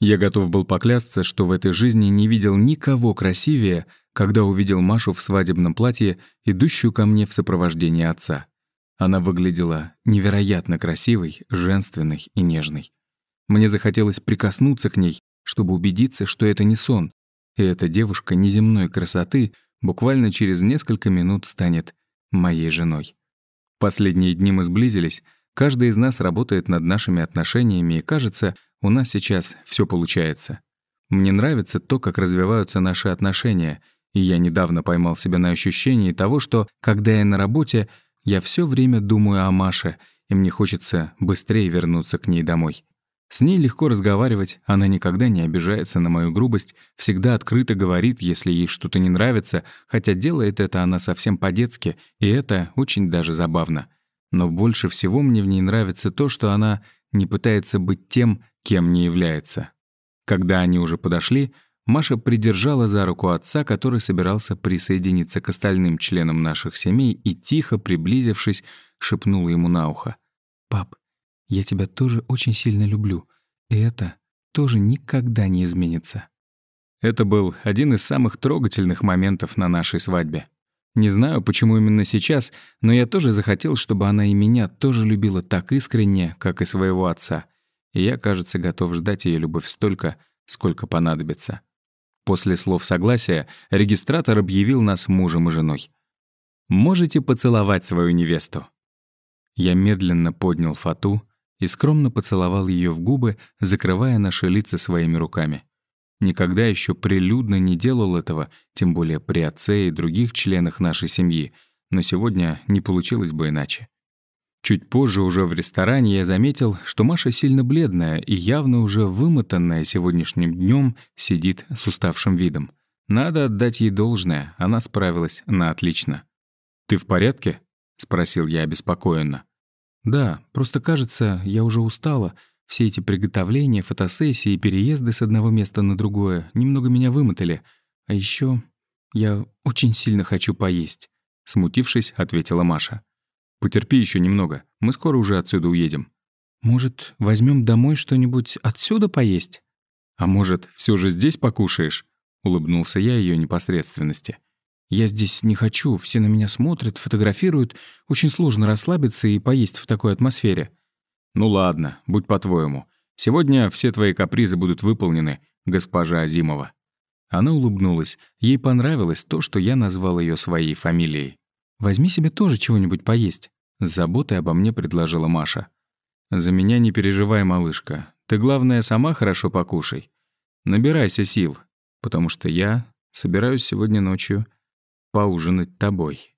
Я готов был поклясться, что в этой жизни не видел никого красивее, когда увидел Машу в свадебном платье, идущую ко мне в сопровождении отца. Она выглядела невероятно красивой, женственной и нежной. Мне захотелось прикоснуться к ней, чтобы убедиться, что это не сон, и эта девушка неземной красоты буквально через несколько минут станет моей женой. Последние дни мы сблизились, каждый из нас работает над нашими отношениями, и кажется, у нас сейчас все получается. Мне нравится то, как развиваются наши отношения, и я недавно поймал себя на ощущении того, что, когда я на работе, я все время думаю о Маше, и мне хочется быстрее вернуться к ней домой. С ней легко разговаривать, она никогда не обижается на мою грубость, всегда открыто говорит, если ей что-то не нравится, хотя делает это она совсем по-детски, и это очень даже забавно. Но больше всего мне в ней нравится то, что она не пытается быть тем, кем не является. Когда они уже подошли, Маша придержала за руку отца, который собирался присоединиться к остальным членам наших семей и, тихо приблизившись, шепнула ему на ухо. «Пап, я тебя тоже очень сильно люблю, и это тоже никогда не изменится». Это был один из самых трогательных моментов на нашей свадьбе. Не знаю, почему именно сейчас, но я тоже захотел, чтобы она и меня тоже любила так искренне, как и своего отца и я, кажется, готов ждать ее любовь столько, сколько понадобится. После слов согласия регистратор объявил нас мужем и женой. «Можете поцеловать свою невесту». Я медленно поднял фату и скромно поцеловал ее в губы, закрывая наши лица своими руками. Никогда еще прилюдно не делал этого, тем более при отце и других членах нашей семьи, но сегодня не получилось бы иначе. Чуть позже уже в ресторане я заметил, что Маша сильно бледная и явно уже вымотанная сегодняшним днем сидит с уставшим видом. Надо отдать ей должное, она справилась на отлично. «Ты в порядке?» — спросил я обеспокоенно. «Да, просто кажется, я уже устала. Все эти приготовления, фотосессии переезды с одного места на другое немного меня вымотали. А еще я очень сильно хочу поесть», — смутившись, ответила Маша. Потерпи еще немного, мы скоро уже отсюда уедем. Может, возьмем домой что-нибудь отсюда поесть? А может, все же здесь покушаешь? Улыбнулся я ее непосредственности. Я здесь не хочу, все на меня смотрят, фотографируют. Очень сложно расслабиться и поесть в такой атмосфере. Ну ладно, будь по-твоему. Сегодня все твои капризы будут выполнены, госпожа Азимова. Она улыбнулась. Ей понравилось то, что я назвал ее своей фамилией. «Возьми себе тоже чего-нибудь поесть», — с заботой обо мне предложила Маша. «За меня не переживай, малышка. Ты, главное, сама хорошо покушай. Набирайся сил, потому что я собираюсь сегодня ночью поужинать тобой».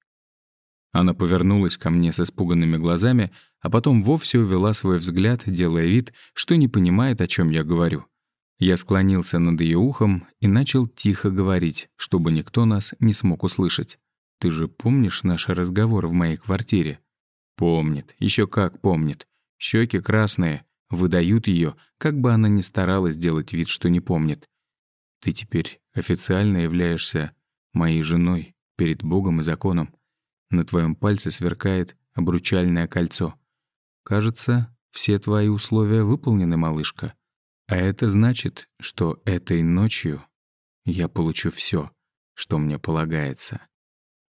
Она повернулась ко мне с испуганными глазами, а потом вовсе увела свой взгляд, делая вид, что не понимает, о чем я говорю. Я склонился над ее ухом и начал тихо говорить, чтобы никто нас не смог услышать. Ты же помнишь наш разговор в моей квартире? Помнит, еще как помнит. Щеки красные, выдают ее, как бы она ни старалась сделать вид, что не помнит. Ты теперь официально являешься моей женой перед Богом и законом. На твоем пальце сверкает обручальное кольцо. Кажется, все твои условия выполнены, малышка. А это значит, что этой ночью я получу все, что мне полагается.